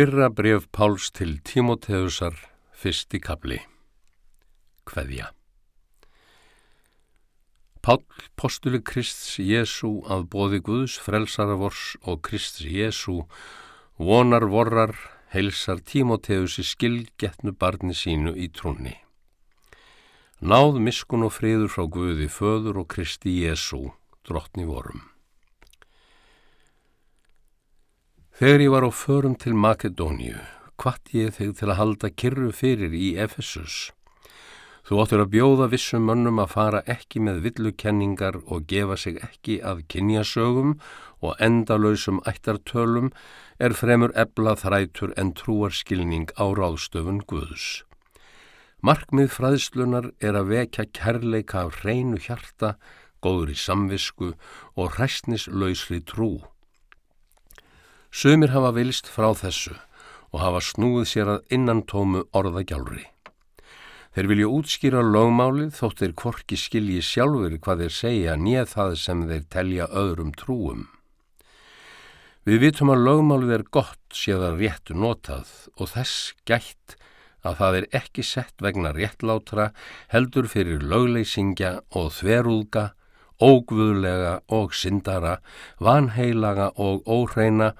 Fyrra bref Páls til Tímoteusar, fyrsti kapli. Kveðja. Pál, postuli Krists Jésu að bóði Guðs, frelsara vors og Krists Jésu, vonar vorrar, heilsar Tímoteusi skilgetnu barni sínu í trúni. Náð miskun og friður frá Guði föður og Kristi Jésu, drottni vorum. Þegar ég var á förum til Makedóníu, hvart ég þig til að halda kyrru fyrir í Efesus. Þú áttur að bjóða vissum mönnum að fara ekki með villukenningar og gefa sig ekki af kynjasögum og endalöysum ættartölum er fremur ebla þrætur en trúarskilning á ráðstöfun Guðs. Markmið fræðslunar er að vekja kærleika af hreinu hjarta, góður í samvisku og hræstnislausri trú. Sumir hafa vilst frá þessu og hafa snúið sér að innantómu orðagjálri. Þeir vilja útskýra lögmálið þótt þeir kvorki skilji sjálfur hvað þeir segja nýjað það sem þeir telja öðrum trúum. Við vitum að lögmálið er gott séðan réttu notað og þess gætt að það er ekki sett vegna réttlátra heldur fyrir lögleysingja og þverúðga, ógvöðlega og syndara, vanheilaga og óhreina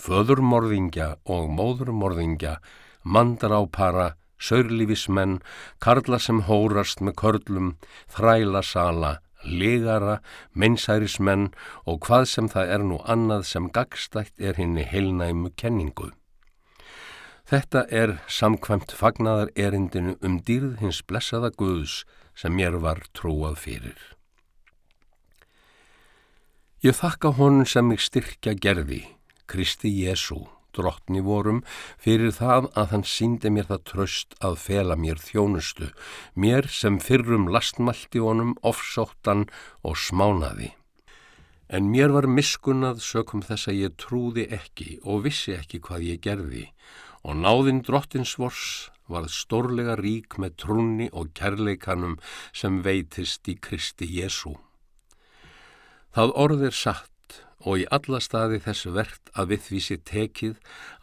föðurmorðingja og móðurmorðingja, mandrápara, saurlífismenn, karla sem hórast með körlum, þrælasala, legara, meinsærismenn og hvað sem það er nú annað sem gagstætt er henni heilnæmu kenningu. Þetta er samkvæmt fagnaðar erindinu um dýrð hins blessaða Guðs sem mér var trúað fyrir. Ég þakka honum sem mig styrkja gerði, Kristi Jésu, drottni vorum, fyrir það að hann síndi mér það tröst að fela mér þjónustu, mér sem fyrrum lastmælti honum, ofsóttan og smánaði. En mér var miskunnað sökum þess að ég trúði ekki og vissi ekki hvað ég gerði og náðinn drottins vors varð stórlega rík með trúni og kærleikanum sem veitist í Kristi Jésu. Það orð er satt og í alla staði þess verðt að við því sé tekið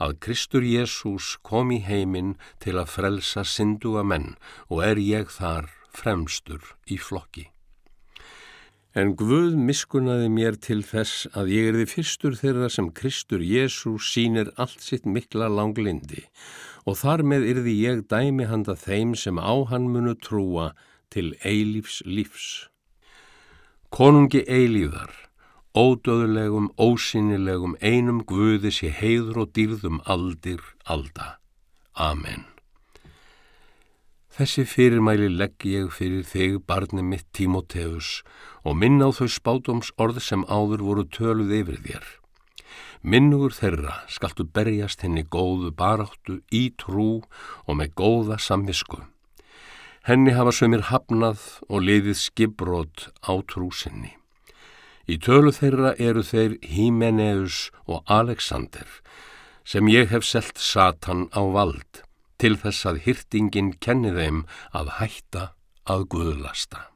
að Kristur Jésús kom í heiminn til að frelsa synduga menn og er ég þar fremstur í flokki. En Guð miskunnaði mér til þess að ég er því fyrstur þeirra sem Kristur Jésús sínir allt sitt mikla langlindi og þar með er því ég dæmi handa þeim sem á hann munu trúa til eilífs lífs. Konungi eilíðar ódöðlegum, ósynilegum, einum guði sé heiður og dýrðum aldir, alda. Amen. Þessi fyrirmæli legg ég fyrir þig, barni mitt Tímoteus, og minna á þau spátoms orð sem áður voru töluð yfir þér. Minnugur þeirra skaltu berjast henni góðu baráttu í trú og með góða samvisku. Henni hafa sömur hafnað og liðið skibrót á trúsinni. Í tölu þeirra eru þeir Hímeneus og Alexander sem ég hef selt Satan á vald til þess að hyrtingin kenni þeim að hætta að guðlasta.